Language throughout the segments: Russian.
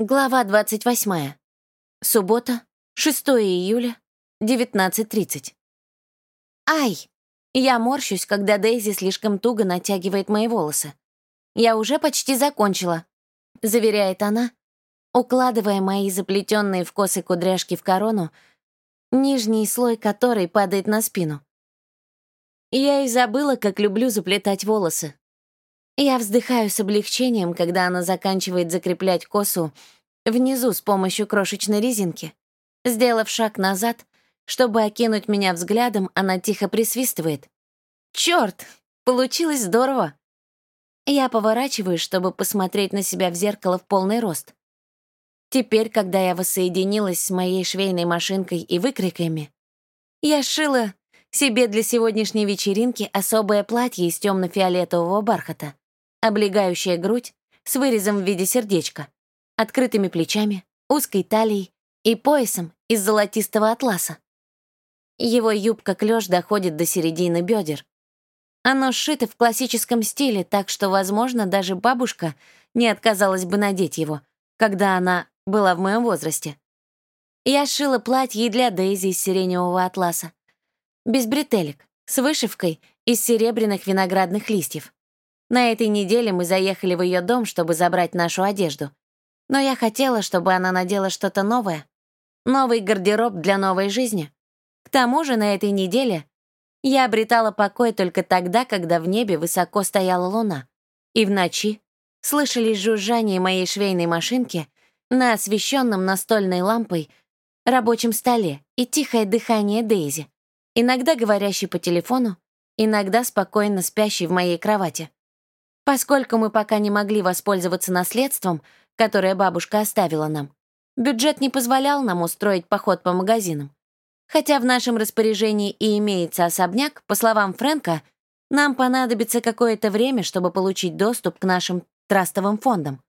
Глава 28. Суббота, 6 июля, 19.30. Ай! Я морщусь, когда Дейзи слишком туго натягивает мои волосы. «Я уже почти закончила», — заверяет она, укладывая мои заплетенные в косы кудряшки в корону, нижний слой которой падает на спину. Я и забыла, как люблю заплетать волосы. Я вздыхаю с облегчением, когда она заканчивает закреплять косу внизу с помощью крошечной резинки. Сделав шаг назад, чтобы окинуть меня взглядом, она тихо присвистывает. «Чёрт! Получилось здорово!» Я поворачиваюсь, чтобы посмотреть на себя в зеркало в полный рост. Теперь, когда я воссоединилась с моей швейной машинкой и выкриками, я шила себе для сегодняшней вечеринки особое платье из темно-фиолетового бархата облегающая грудь с вырезом в виде сердечка, открытыми плечами, узкой талией и поясом из золотистого атласа. Его юбка-клёш доходит до середины бедер. Оно сшито в классическом стиле, так что, возможно, даже бабушка не отказалась бы надеть его, когда она была в моем возрасте. Я сшила платье для Дейзи из сиреневого атласа, без бретелек, с вышивкой из серебряных виноградных листьев. На этой неделе мы заехали в ее дом, чтобы забрать нашу одежду. Но я хотела, чтобы она надела что-то новое. Новый гардероб для новой жизни. К тому же на этой неделе я обретала покой только тогда, когда в небе высоко стояла луна. И в ночи слышались жужжание моей швейной машинки на освещенном настольной лампой рабочем столе и тихое дыхание Дейзи, иногда говорящий по телефону, иногда спокойно спящий в моей кровати. Поскольку мы пока не могли воспользоваться наследством, которое бабушка оставила нам, бюджет не позволял нам устроить поход по магазинам. Хотя в нашем распоряжении и имеется особняк, по словам Фрэнка, нам понадобится какое-то время, чтобы получить доступ к нашим трастовым фондам.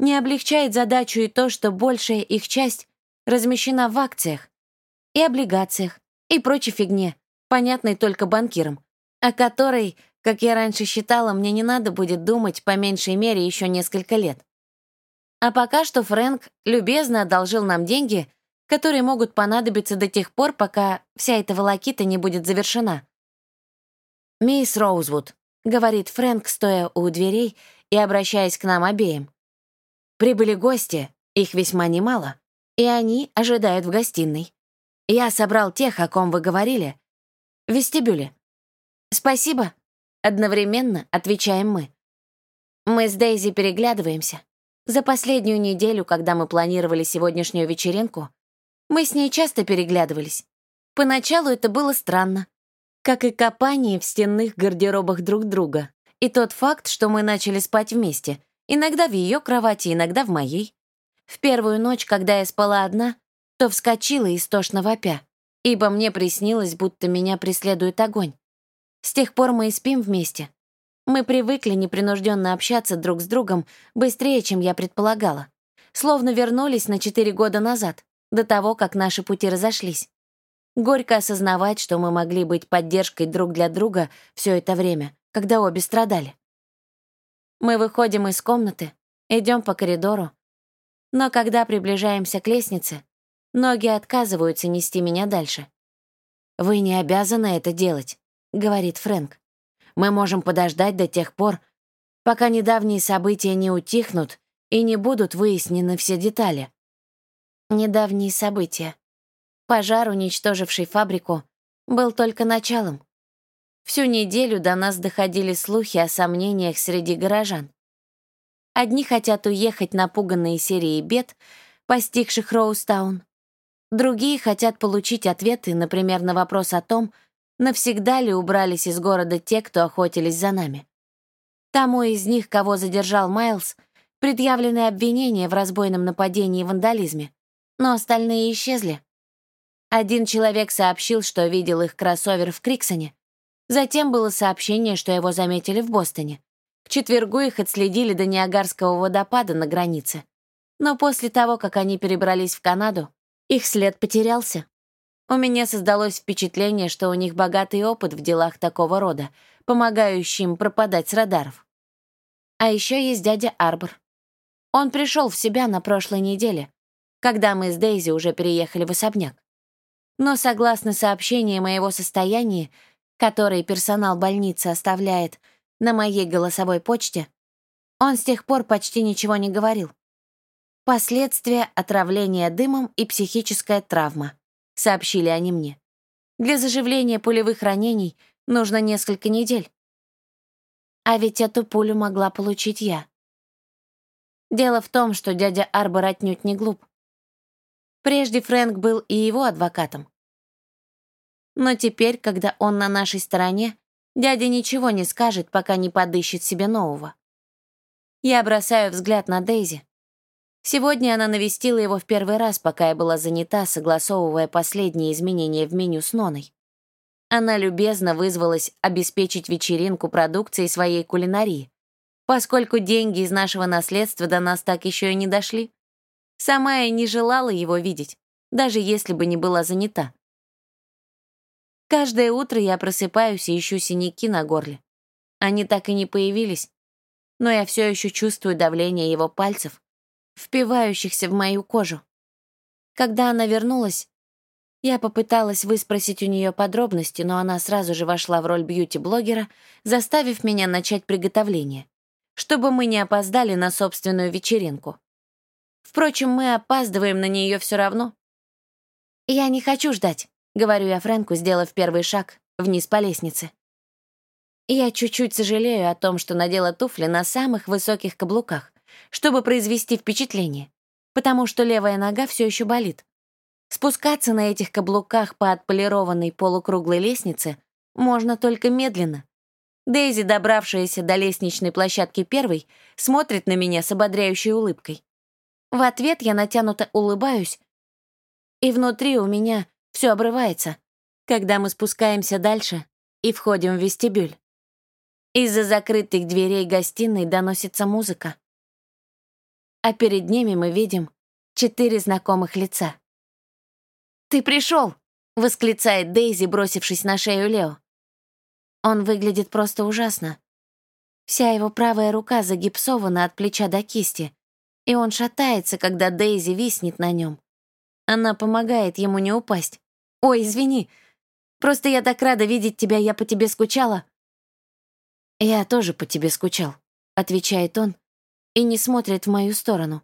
Не облегчает задачу и то, что большая их часть размещена в акциях и облигациях и прочей фигне, понятной только банкирам, о которой как я раньше считала, мне не надо будет думать по меньшей мере еще несколько лет. А пока что Фрэнк любезно одолжил нам деньги, которые могут понадобиться до тех пор, пока вся эта волокита не будет завершена. «Мисс Роузвуд», — говорит Фрэнк, стоя у дверей и обращаясь к нам обеим. «Прибыли гости, их весьма немало, и они ожидают в гостиной. Я собрал тех, о ком вы говорили. В вестибюле». «Спасибо», Одновременно отвечаем мы. Мы с Дейзи переглядываемся. За последнюю неделю, когда мы планировали сегодняшнюю вечеринку, мы с ней часто переглядывались. Поначалу это было странно, как и копание в стенных гардеробах друг друга, и тот факт, что мы начали спать вместе, иногда в ее кровати, иногда в моей. В первую ночь, когда я спала одна, то вскочила истошно вопя, ибо мне приснилось, будто меня преследует огонь. С тех пор мы и спим вместе. Мы привыкли непринужденно общаться друг с другом быстрее, чем я предполагала. Словно вернулись на четыре года назад, до того, как наши пути разошлись. Горько осознавать, что мы могли быть поддержкой друг для друга все это время, когда обе страдали. Мы выходим из комнаты, идем по коридору, но когда приближаемся к лестнице, ноги отказываются нести меня дальше. Вы не обязаны это делать. — говорит Фрэнк. «Мы можем подождать до тех пор, пока недавние события не утихнут и не будут выяснены все детали». Недавние события. Пожар, уничтоживший фабрику, был только началом. Всю неделю до нас доходили слухи о сомнениях среди горожан. Одни хотят уехать напуганные серией бед, постигших Роустаун. Другие хотят получить ответы, например, на вопрос о том, навсегда ли убрались из города те, кто охотились за нами. Тому из них, кого задержал Майлз, предъявлены обвинения в разбойном нападении и вандализме, но остальные исчезли. Один человек сообщил, что видел их кроссовер в Криксоне. Затем было сообщение, что его заметили в Бостоне. К четвергу их отследили до Ниагарского водопада на границе. Но после того, как они перебрались в Канаду, их след потерялся. У меня создалось впечатление, что у них богатый опыт в делах такого рода, помогающий им пропадать с радаров. А еще есть дядя Арбор. Он пришел в себя на прошлой неделе, когда мы с Дейзи уже переехали в особняк. Но согласно сообщению моего состояния, которое персонал больницы оставляет на моей голосовой почте, он с тех пор почти ничего не говорил. Последствия отравления дымом и психическая травма, сообщили они мне. Для заживления пулевых ранений нужно несколько недель. А ведь эту пулю могла получить я. Дело в том, что дядя Арбор отнюдь не глуп. Прежде Фрэнк был и его адвокатом. Но теперь, когда он на нашей стороне, дядя ничего не скажет, пока не подыщет себе нового. Я бросаю взгляд на Дейзи. Сегодня она навестила его в первый раз, пока я была занята, согласовывая последние изменения в меню с Ноной. Она любезно вызвалась обеспечить вечеринку продукции своей кулинарии, поскольку деньги из нашего наследства до нас так еще и не дошли. Сама я не желала его видеть, даже если бы не была занята. Каждое утро я просыпаюсь и ищу синяки на горле. Они так и не появились, но я все еще чувствую давление его пальцев, впивающихся в мою кожу. Когда она вернулась, я попыталась выспросить у нее подробности, но она сразу же вошла в роль бьюти-блогера, заставив меня начать приготовление чтобы мы не опоздали на собственную вечеринку. Впрочем, мы опаздываем на нее все равно. «Я не хочу ждать», — говорю я Фрэнку, сделав первый шаг вниз по лестнице. Я чуть-чуть сожалею о том, что надела туфли на самых высоких каблуках, чтобы произвести впечатление, потому что левая нога все еще болит. Спускаться на этих каблуках по отполированной полукруглой лестнице можно только медленно, Дейзи, добравшаяся до лестничной площадки первой, смотрит на меня с ободряющей улыбкой. В ответ я натянуто улыбаюсь, и внутри у меня все обрывается, когда мы спускаемся дальше и входим в вестибюль. Из-за закрытых дверей гостиной доносится музыка. А перед ними мы видим четыре знакомых лица. «Ты пришел!» — восклицает Дейзи, бросившись на шею Лео. Он выглядит просто ужасно. Вся его правая рука загипсована от плеча до кисти, и он шатается, когда Дейзи виснет на нем. Она помогает ему не упасть. «Ой, извини. Просто я так рада видеть тебя, я по тебе скучала». «Я тоже по тебе скучал», — отвечает он и не смотрит в мою сторону.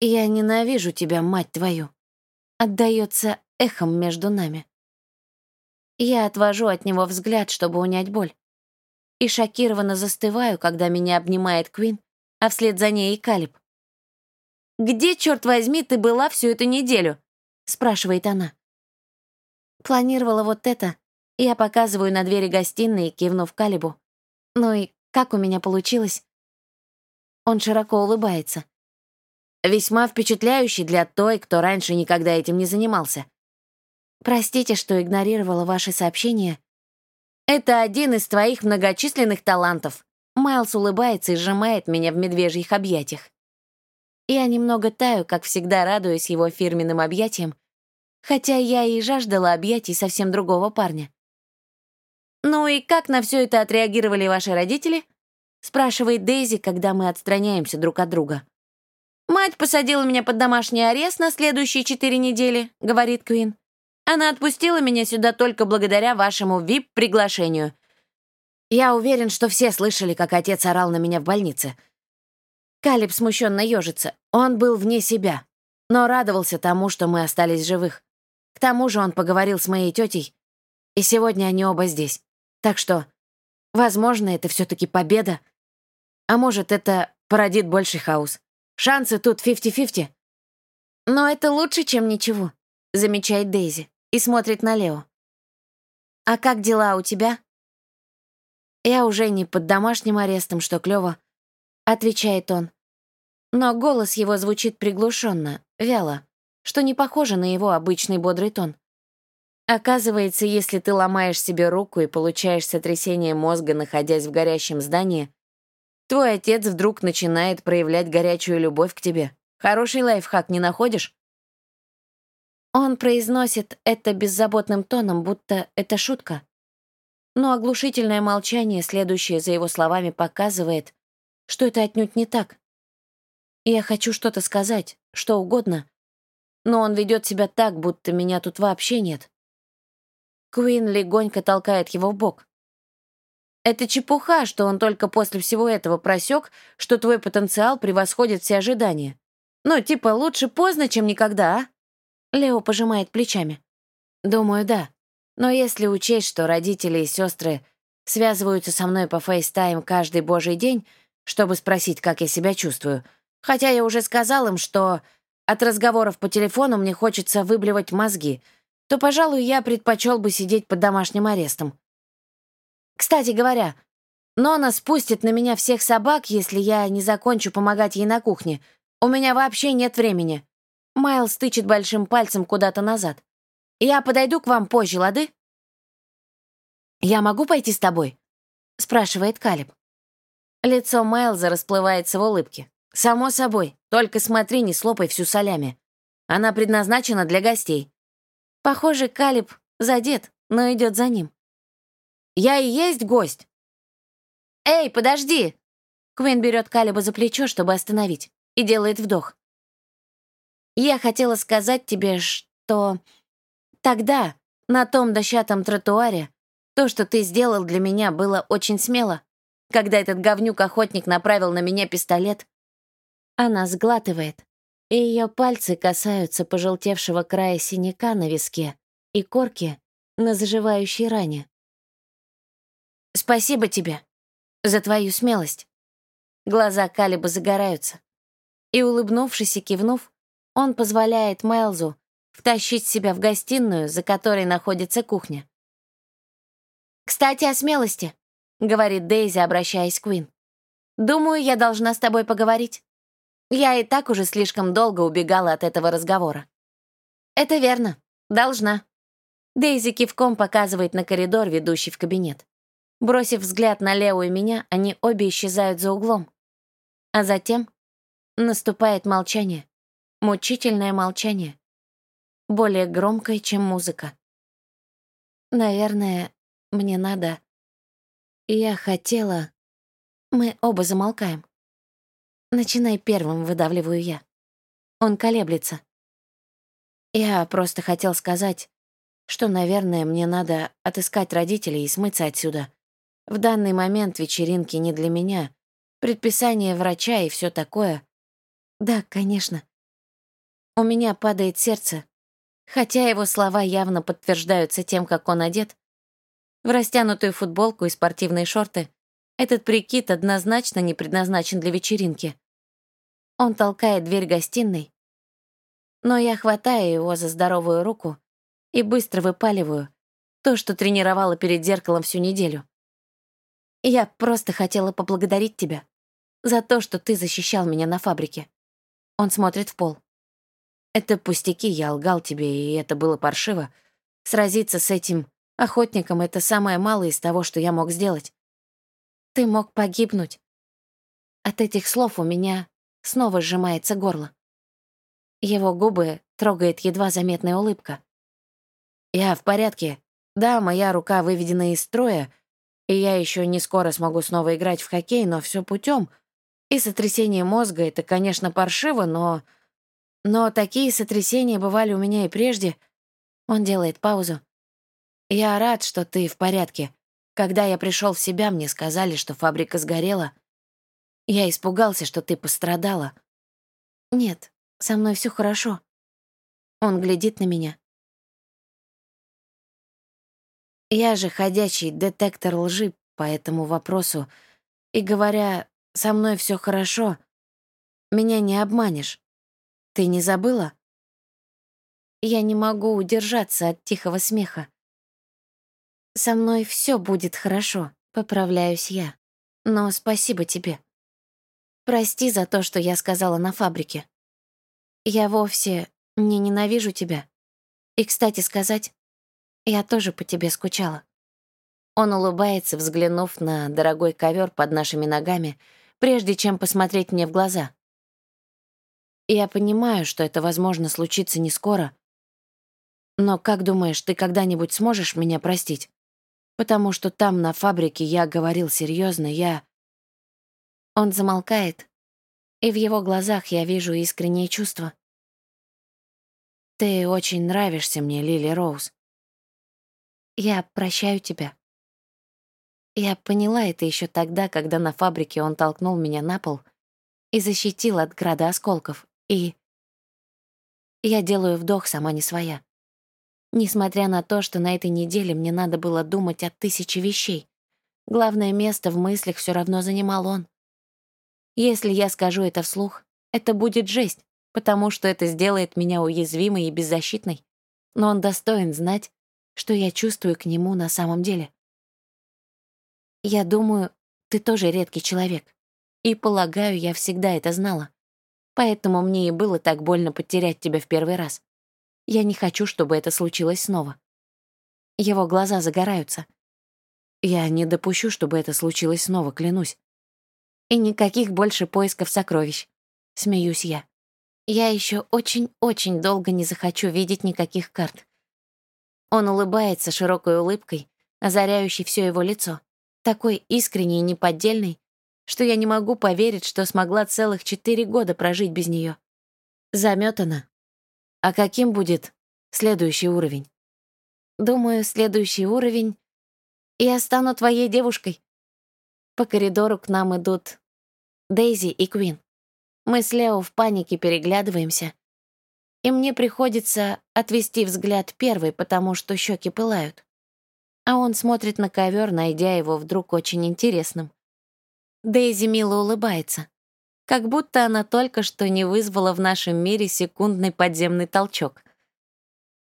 «Я ненавижу тебя, мать твою», — отдаётся эхом между нами. Я отвожу от него взгляд, чтобы унять боль. И шокированно застываю, когда меня обнимает Квин, а вслед за ней и Калиб. «Где, черт возьми, ты была всю эту неделю?» — спрашивает она. Планировала вот это. Я показываю на двери гостиной, кивнув Калибу. Ну и как у меня получилось? Он широко улыбается. Весьма впечатляющий для той, кто раньше никогда этим не занимался. Простите, что игнорировала ваши сообщения. Это один из твоих многочисленных талантов. Майлз улыбается и сжимает меня в медвежьих объятиях. Я немного таю, как всегда радуюсь его фирменным объятиям, хотя я и жаждала объятий совсем другого парня. «Ну и как на все это отреагировали ваши родители?» — спрашивает Дейзи, когда мы отстраняемся друг от друга. «Мать посадила меня под домашний арест на следующие четыре недели», — говорит Куин. Она отпустила меня сюда только благодаря вашему VIP-приглашению. Я уверен, что все слышали, как отец орал на меня в больнице. Калиб смущенно ежится. Он был вне себя, но радовался тому, что мы остались живых. К тому же он поговорил с моей тетей, и сегодня они оба здесь. Так что, возможно, это все таки победа. А может, это породит больший хаос. Шансы тут 50-50. Но это лучше, чем ничего, замечает Дейзи и смотрит на Лео. «А как дела у тебя?» «Я уже не под домашним арестом, что клёво», — отвечает он. Но голос его звучит приглушенно, вяло, что не похоже на его обычный бодрый тон. Оказывается, если ты ломаешь себе руку и получаешь сотрясение мозга, находясь в горящем здании, твой отец вдруг начинает проявлять горячую любовь к тебе. Хороший лайфхак не находишь? Он произносит это беззаботным тоном, будто это шутка. Но оглушительное молчание, следующее за его словами, показывает, что это отнюдь не так. Я хочу что-то сказать, что угодно, но он ведет себя так, будто меня тут вообще нет. Куин легонько толкает его в бок. Это чепуха, что он только после всего этого просек, что твой потенциал превосходит все ожидания. Ну, типа, лучше поздно, чем никогда, а? Лео пожимает плечами. Думаю, да. Но если учесть, что родители и сестры связываются со мной по FaceTime каждый божий день, чтобы спросить, как я себя чувствую, хотя я уже сказал им, что от разговоров по телефону мне хочется выблевать мозги, то, пожалуй, я предпочел бы сидеть под домашним арестом. Кстати говоря, Нона спустит на меня всех собак, если я не закончу помогать ей на кухне. У меня вообще нет времени. Майлз тычет большим пальцем куда-то назад. Я подойду к вам позже, лады? «Я могу пойти с тобой?» — спрашивает Калиб. Лицо Майлза расплывается в улыбке. «Само собой, только смотри, не слопай всю солями. Она предназначена для гостей». Похоже, Калиб задет, но идет за ним. Я и есть гость!» «Эй, подожди!» Квин берет Калиба за плечо, чтобы остановить, и делает вдох. «Я хотела сказать тебе, что тогда, на том дощатом тротуаре, то, что ты сделал для меня, было очень смело. Когда этот говнюк-охотник направил на меня пистолет, она сглатывает, и ее пальцы касаются пожелтевшего края синяка на виске и корки на заживающей ране. Спасибо тебе за твою смелость. Глаза Калиба загораются. И, улыбнувшись и кивнув, он позволяет Майлзу втащить себя в гостиную, за которой находится кухня. «Кстати, о смелости», — говорит Дейзи, обращаясь к Квин. «Думаю, я должна с тобой поговорить. Я и так уже слишком долго убегала от этого разговора». «Это верно. Должна». Дейзи кивком показывает на коридор, ведущий в кабинет. Бросив взгляд на Лео и меня, они обе исчезают за углом. А затем наступает молчание. Мучительное молчание. Более громкое, чем музыка. Наверное, мне надо... Я хотела... Мы оба замолкаем. Начинай первым, выдавливаю я. Он колеблется. Я просто хотел сказать, что, наверное, мне надо отыскать родителей и смыться отсюда. В данный момент вечеринки не для меня. Предписание врача и все такое. Да, конечно. У меня падает сердце, хотя его слова явно подтверждаются тем, как он одет. В растянутую футболку и спортивные шорты этот прикид однозначно не предназначен для вечеринки. Он толкает дверь гостиной, но я хватаю его за здоровую руку и быстро выпаливаю то, что тренировала перед зеркалом всю неделю. Я просто хотела поблагодарить тебя за то, что ты защищал меня на фабрике. Он смотрит в пол. Это пустяки, я лгал тебе, и это было паршиво. Сразиться с этим охотником — это самое малое из того, что я мог сделать. Ты мог погибнуть. От этих слов у меня снова сжимается горло. Его губы трогает едва заметная улыбка. «Я в порядке. Да, моя рука выведена из строя, и я еще не скоро смогу снова играть в хоккей, но все путем. И сотрясение мозга — это, конечно, паршиво, но... Но такие сотрясения бывали у меня и прежде. Он делает паузу. Я рад, что ты в порядке. Когда я пришел в себя, мне сказали, что фабрика сгорела. Я испугался, что ты пострадала. Нет, со мной все хорошо. Он глядит на меня. Я же ходячий детектор лжи по этому вопросу, и говоря «со мной все хорошо», меня не обманешь. Ты не забыла? Я не могу удержаться от тихого смеха. Со мной все будет хорошо, поправляюсь я. Но спасибо тебе. Прости за то, что я сказала на фабрике. Я вовсе не ненавижу тебя. И, кстати сказать, я тоже по тебе скучала». Он улыбается, взглянув на дорогой ковер под нашими ногами, прежде чем посмотреть мне в глаза. «Я понимаю, что это, возможно, случится не скоро. Но как думаешь, ты когда-нибудь сможешь меня простить? Потому что там, на фабрике, я говорил серьезно, я...» Он замолкает, и в его глазах я вижу искреннее чувство. «Ты очень нравишься мне, Лили Роуз. Я прощаю тебя». Я поняла это еще тогда, когда на фабрике он толкнул меня на пол и защитил от града осколков, и... Я делаю вдох сама не своя. Несмотря на то, что на этой неделе мне надо было думать о тысяче вещей, главное место в мыслях все равно занимал он. Если я скажу это вслух, это будет жесть, потому что это сделает меня уязвимой и беззащитной. Но он достоин знать, что я чувствую к нему на самом деле. Я думаю, ты тоже редкий человек. И, полагаю, я всегда это знала. Поэтому мне и было так больно потерять тебя в первый раз. Я не хочу, чтобы это случилось снова. Его глаза загораются. Я не допущу, чтобы это случилось снова, клянусь. И никаких больше поисков сокровищ. Смеюсь я. Я еще очень-очень долго не захочу видеть никаких карт. Он улыбается широкой улыбкой, озаряющей все его лицо, такой искренней и неподдельной, что я не могу поверить, что смогла целых четыре года прожить без нее. Заметана. А каким будет следующий уровень? Думаю, следующий уровень... Я стану твоей девушкой. По коридору к нам идут Дейзи и Квин. Мы с Лео в панике переглядываемся, и мне приходится отвести взгляд первой, потому что щеки пылают. А он смотрит на ковер, найдя его вдруг очень интересным. Дейзи мило улыбается, как будто она только что не вызвала в нашем мире секундный подземный толчок.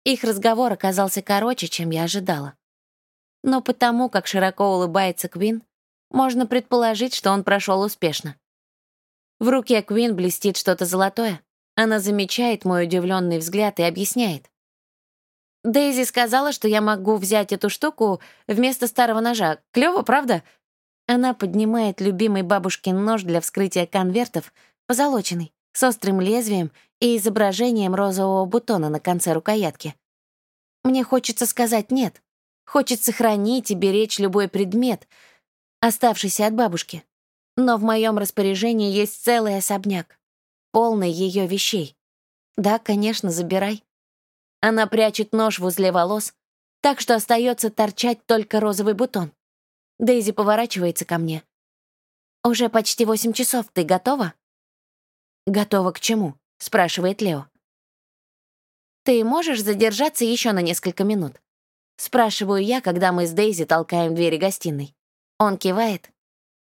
Их разговор оказался короче, чем я ожидала. Но потому, как широко улыбается Квин, можно предположить, что он прошел успешно. В руке Квин блестит что-то золотое. Она замечает мой удивленный взгляд и объясняет. Дейзи сказала, что я могу взять эту штуку вместо старого ножа. Клево, правда? Она поднимает любимый бабушкин нож для вскрытия конвертов, позолоченный, с острым лезвием и изображением розового бутона на конце рукоятки. Мне хочется сказать «нет». Хочется хранить и беречь любой предмет, оставшийся от бабушки. Но в моем распоряжении есть целый особняк, полный ее вещей. Да, конечно, забирай. Она прячет нож возле волос, так что остается торчать только розовый бутон. Дейзи поворачивается ко мне. «Уже почти восемь часов. Ты готова?» «Готова к чему?» — спрашивает Лео. «Ты можешь задержаться еще на несколько минут?» Спрашиваю я, когда мы с Дейзи толкаем двери гостиной. Он кивает.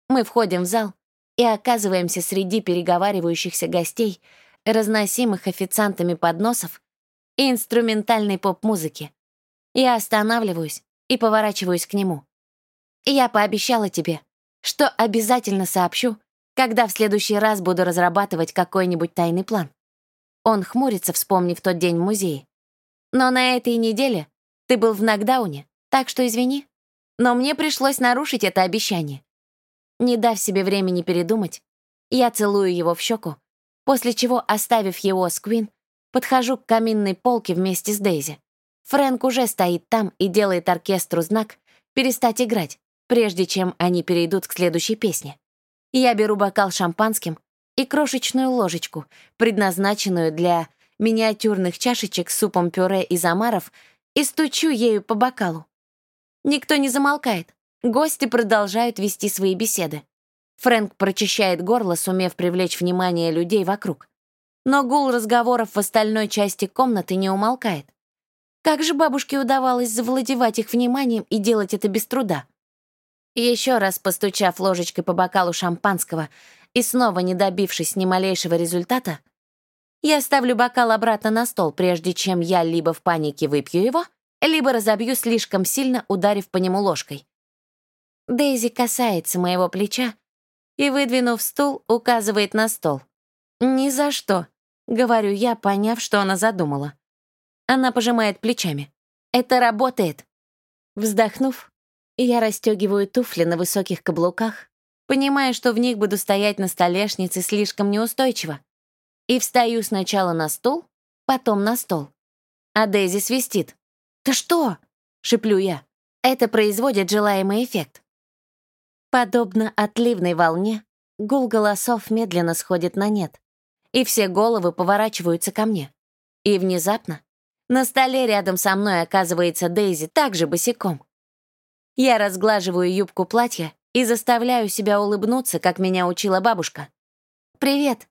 Мы входим в зал и оказываемся среди переговаривающихся гостей, разносимых официантами подносов и инструментальной поп-музыки. Я останавливаюсь и поворачиваюсь к нему. Я пообещала тебе, что обязательно сообщу, когда в следующий раз буду разрабатывать какой-нибудь тайный план. Он хмурится, вспомнив тот день в музее. Но на этой неделе ты был в нокдауне, так что извини. Но мне пришлось нарушить это обещание. Не дав себе времени передумать, я целую его в щеку, после чего, оставив его с Квин, подхожу к каминной полке вместе с Дейзи. Фрэнк уже стоит там и делает оркестру знак перестать играть, прежде чем они перейдут к следующей песне. Я беру бокал шампанским и крошечную ложечку, предназначенную для миниатюрных чашечек с супом пюре из омаров, и стучу ею по бокалу. Никто не замолкает. Гости продолжают вести свои беседы. Фрэнк прочищает горло, сумев привлечь внимание людей вокруг. Но гул разговоров в остальной части комнаты не умолкает. Как же бабушке удавалось завладевать их вниманием и делать это без труда? Еще раз постучав ложечкой по бокалу шампанского и снова не добившись ни малейшего результата, я ставлю бокал обратно на стол, прежде чем я либо в панике выпью его, либо разобью слишком сильно, ударив по нему ложкой. Дейзи касается моего плеча и, выдвинув стул, указывает на стол. «Ни за что», — говорю я, поняв, что она задумала. Она пожимает плечами. «Это работает». Вздохнув, я расстегиваю туфли на высоких каблуках, понимая, что в них буду стоять на столешнице слишком неустойчиво, и встаю сначала на стул, потом на стол. А Дейзи свистит. «Ты что?» — шеплю я. Это производит желаемый эффект. Подобно отливной волне, Гул голосов медленно сходит на нет, и все головы поворачиваются ко мне. И внезапно на столе рядом со мной оказывается Дейзи, также босиком. Я разглаживаю юбку платья и заставляю себя улыбнуться, как меня учила бабушка. «Привет!»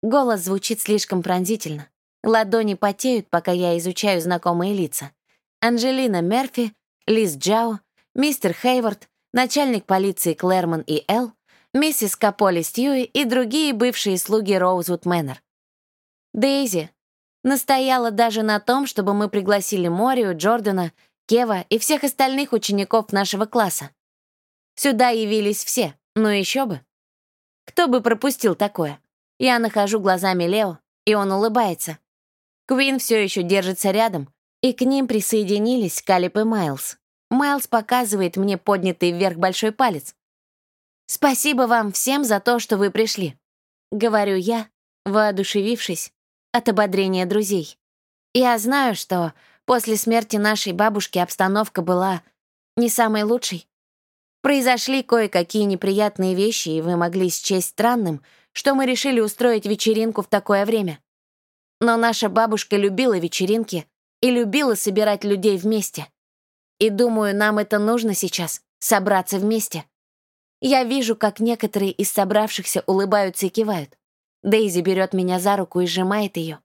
Голос звучит слишком пронзительно. Ладони потеют, пока я изучаю знакомые лица. Анджелина Мерфи, Лиз Джао, мистер Хейвард, начальник полиции Клэрман и Эл, миссис Каполи Стьюи и другие бывшие слуги Роузвуд Мэннер. Дейзи настояла даже на том, чтобы мы пригласили Морию, Джордана, Кева и всех остальных учеников нашего класса. Сюда явились все, но еще бы. Кто бы пропустил такое? Я нахожу глазами Лео, и он улыбается. Квин все еще держится рядом, и к ним присоединились Калип и Майлз. Майлз показывает мне поднятый вверх большой палец. «Спасибо вам всем за то, что вы пришли», — говорю я, воодушевившись от ободрения друзей. Я знаю, что после смерти нашей бабушки обстановка была не самой лучшей. Произошли кое-какие неприятные вещи, и вы могли счесть странным, что мы решили устроить вечеринку в такое время. Но наша бабушка любила вечеринки и любила собирать людей вместе. И думаю, нам это нужно сейчас — собраться вместе. Я вижу, как некоторые из собравшихся улыбаются и кивают. Дейзи берет меня за руку и сжимает ее.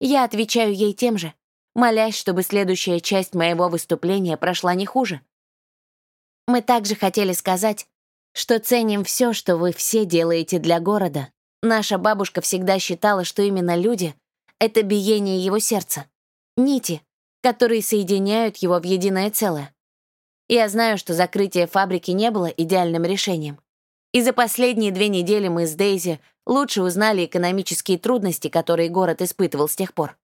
Я отвечаю ей тем же, молясь, чтобы следующая часть моего выступления прошла не хуже. Мы также хотели сказать, что ценим все, что вы все делаете для города. Наша бабушка всегда считала, что именно люди — это биение его сердца, нити, которые соединяют его в единое целое. Я знаю, что закрытие фабрики не было идеальным решением. И за последние две недели мы с Дейзи лучше узнали экономические трудности, которые город испытывал с тех пор.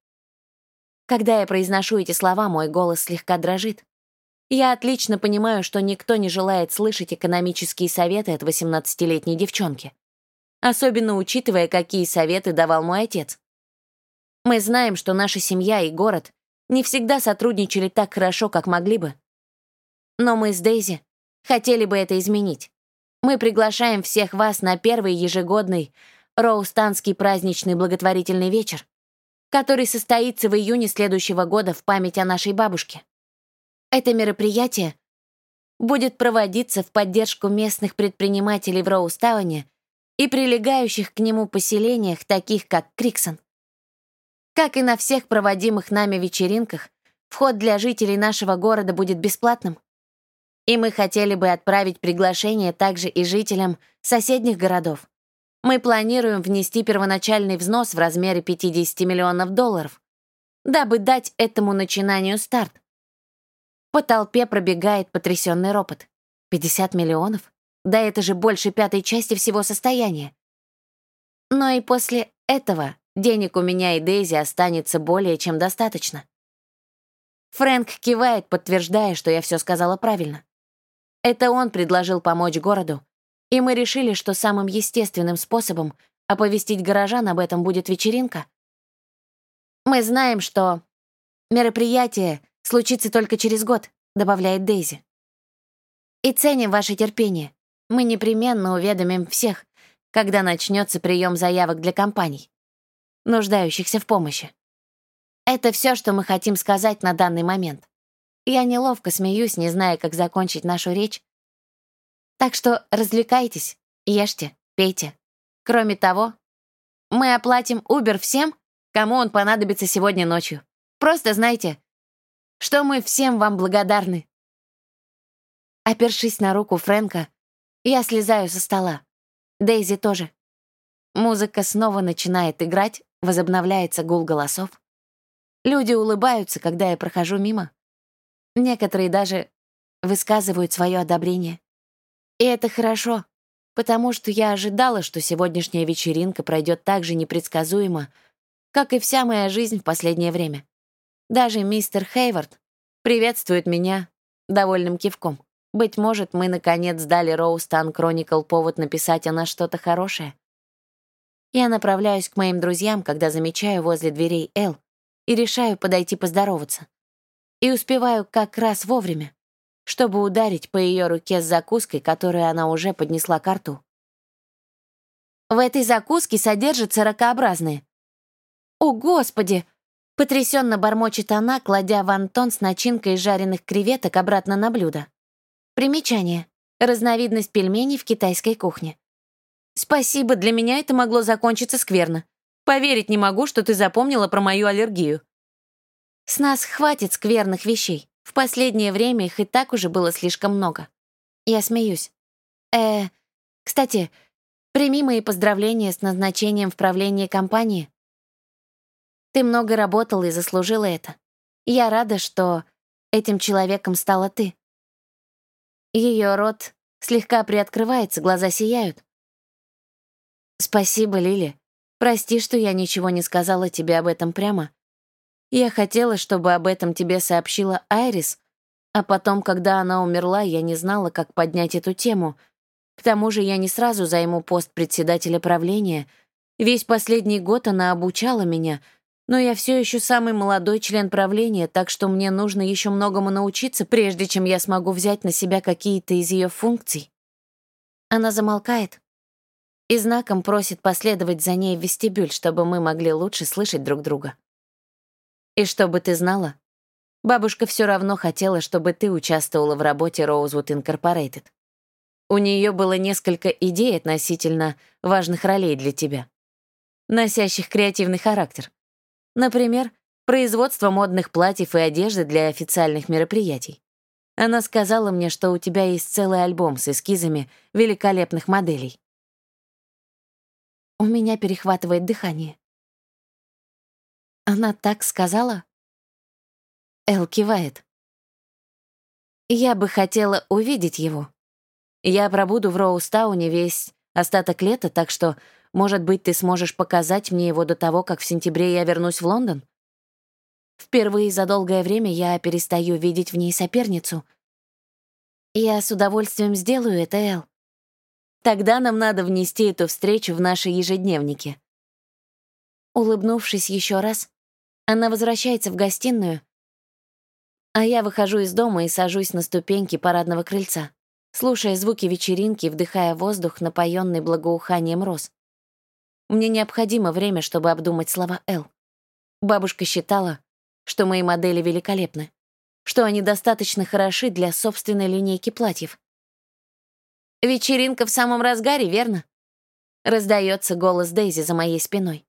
Когда я произношу эти слова, мой голос слегка дрожит. Я отлично понимаю, что никто не желает слышать экономические советы от 18-летней девчонки. Особенно учитывая, какие советы давал мой отец. Мы знаем, что наша семья и город не всегда сотрудничали так хорошо, как могли бы. Но мы с Дейзи хотели бы это изменить. Мы приглашаем всех вас на первый ежегодный Роустанский праздничный благотворительный вечер, который состоится в июне следующего года в память о нашей бабушке. Это мероприятие будет проводиться в поддержку местных предпринимателей в Роустауне и прилегающих к нему поселениях, таких как Криксон. Как и на всех проводимых нами вечеринках, вход для жителей нашего города будет бесплатным. И мы хотели бы отправить приглашение также и жителям соседних городов. Мы планируем внести первоначальный взнос в размере 50 миллионов долларов, дабы дать этому начинанию старт. По толпе пробегает потрясенный ропот. 50 миллионов? Да это же больше пятой части всего состояния. Но и после этого денег у меня и Дейзи останется более чем достаточно. Фрэнк кивает, подтверждая, что я все сказала правильно. Это он предложил помочь городу, и мы решили, что самым естественным способом оповестить горожан об этом будет вечеринка. Мы знаем, что мероприятие случится только через год», — добавляет Дейзи. «И ценим ваше терпение. Мы непременно уведомим всех, когда начнется прием заявок для компаний, нуждающихся в помощи. Это все, что мы хотим сказать на данный момент. Я неловко смеюсь, не зная, как закончить нашу речь. Так что развлекайтесь, ешьте, пейте. Кроме того, мы оплатим Uber всем, кому он понадобится сегодня ночью. Просто знайте, что мы всем вам благодарны». Опершись на руку Фрэнка, я слезаю со стола. Дейзи тоже. Музыка снова начинает играть, возобновляется гул голосов. Люди улыбаются, когда я прохожу мимо. Некоторые даже высказывают свое одобрение. И это хорошо, потому что я ожидала, что сегодняшняя вечеринка пройдет так же непредсказуемо, как и вся моя жизнь в последнее время. Даже мистер Хейвард приветствует меня довольным кивком. Быть может, мы, наконец, дали Роустан Кроникл повод написать о нас что-то хорошее. Я направляюсь к моим друзьям, когда замечаю возле дверей Эл и решаю подойти поздороваться. И успеваю как раз вовремя, чтобы ударить по ее руке с закуской, которую она уже поднесла к рту. В этой закуске содержатся ракообразные. О, Господи! Потрясенно бормочет она, кладя вантон с начинкой жареных креветок обратно на блюдо. Примечание. Разновидность пельменей в китайской кухне. Спасибо, для меня это могло закончиться скверно. Поверить не могу, что ты запомнила про мою аллергию. С нас хватит скверных вещей. В последнее время их и так уже было слишком много. Я смеюсь. Э, кстати, прими мои поздравления с назначением в правление компании. Ты много работала и заслужила это. Я рада, что этим человеком стала ты. Ее рот слегка приоткрывается, глаза сияют. Спасибо, Лили. Прости, что я ничего не сказала тебе об этом прямо. Я хотела, чтобы об этом тебе сообщила Айрис, а потом, когда она умерла, я не знала, как поднять эту тему. К тому же я не сразу займу пост председателя правления. Весь последний год она обучала меня — но я все еще самый молодой член правления, так что мне нужно еще многому научиться, прежде чем я смогу взять на себя какие-то из ее функций. Она замолкает и знаком просит последовать за ней в вестибюль, чтобы мы могли лучше слышать друг друга. И чтобы ты знала, бабушка все равно хотела, чтобы ты участвовала в работе Rosewood Incorporated. У нее было несколько идей относительно важных ролей для тебя, носящих креативный характер. Например, производство модных платьев и одежды для официальных мероприятий. Она сказала мне, что у тебя есть целый альбом с эскизами великолепных моделей. У меня перехватывает дыхание. Она так сказала? Эл кивает. Я бы хотела увидеть его. Я пробуду в Роустауне весь остаток лета, так что может быть, ты сможешь показать мне его до того, как в сентябре я вернусь в Лондон? Впервые за долгое время я перестаю видеть в ней соперницу. Я с удовольствием сделаю это, Эл. Тогда нам надо внести эту встречу в наши ежедневники. Улыбнувшись еще раз, она возвращается в гостиную, а я выхожу из дома и сажусь на ступеньки парадного крыльца, слушая звуки вечеринки, вдыхая воздух, напоенный благоуханием роз. Мне необходимо время, чтобы обдумать слова Эл. Бабушка считала, что мои модели великолепны, что они достаточно хороши для собственной линейки платьев. «Вечеринка в самом разгаре, верно?» Раздается голос Дейзи за моей спиной.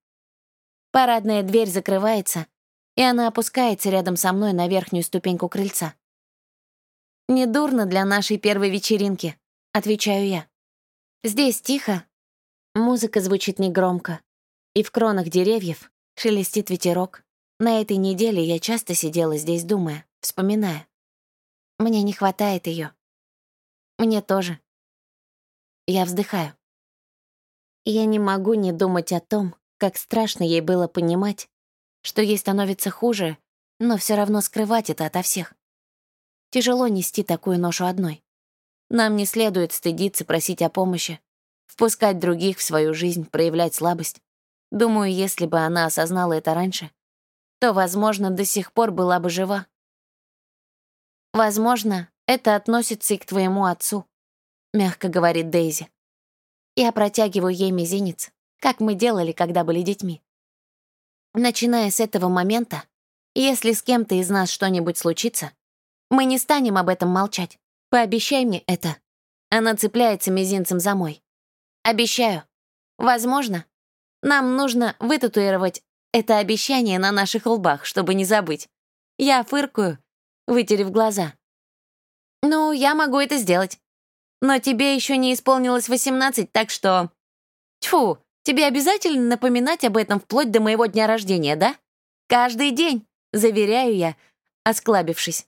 Парадная дверь закрывается, и она опускается рядом со мной на верхнюю ступеньку крыльца. «Недурно для нашей первой вечеринки», — отвечаю я. «Здесь тихо, Музыка звучит негромко, и в кронах деревьев шелестит ветерок. На этой неделе я часто сидела здесь, думая, вспоминая. Мне не хватает ее. Мне тоже. Я вздыхаю. Я не могу не думать о том, как страшно ей было понимать, что ей становится хуже, но все равно скрывать это ото всех. Тяжело нести такую ношу одной. Нам не следует стыдиться просить о помощи, впускать других в свою жизнь, проявлять слабость. Думаю, если бы она осознала это раньше, то, возможно, до сих пор была бы жива. «Возможно, это относится и к твоему отцу», — мягко говорит Дейзи. Я протягиваю ей мизинец, как мы делали, когда были детьми. Начиная с этого момента, если с кем-то из нас что-нибудь случится, мы не станем об этом молчать. Пообещай мне это. Она цепляется мизинцем за мой. Обещаю. Возможно, нам нужно вытатуировать это обещание на наших лбах, чтобы не забыть. Я фыркаю, вытерев глаза. Ну, я могу это сделать. Но тебе еще не исполнилось 18, так что... Тьфу, тебе обязательно напоминать об этом вплоть до моего дня рождения, да? Каждый день, заверяю я, осклабившись.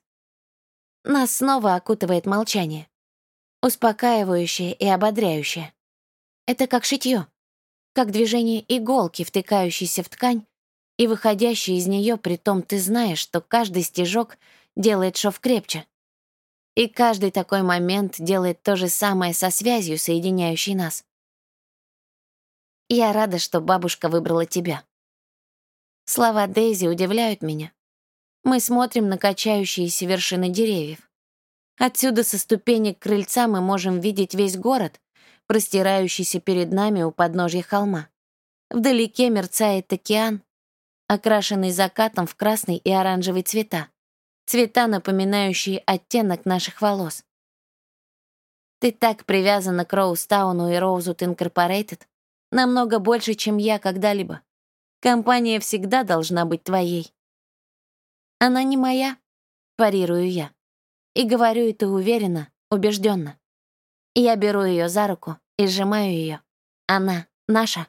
Нас снова окутывает молчание. Успокаивающее и ободряющее. Это как шитье, как движение иголки, втыкающейся в ткань и выходящей из нее, притом ты знаешь, что каждый стежок делает шов крепче. И каждый такой момент делает то же самое со связью, соединяющей нас. Я рада, что бабушка выбрала тебя. Слова Дейзи удивляют меня. Мы смотрим на качающиеся вершины деревьев. Отсюда со ступенек крыльца мы можем видеть весь город, простирающийся перед нами у подножья холма. Вдалеке мерцает океан, окрашенный закатом в красный и оранжевый цвета. Цвета, напоминающие оттенок наших волос. Ты так привязана к Роустауну и Роузут Инкорпорейтед, намного больше, чем я когда-либо. Компания всегда должна быть твоей. Она не моя, парирую я. И говорю это уверенно, убежденно. Я беру ее за руку и сжимаю ее. Она наша.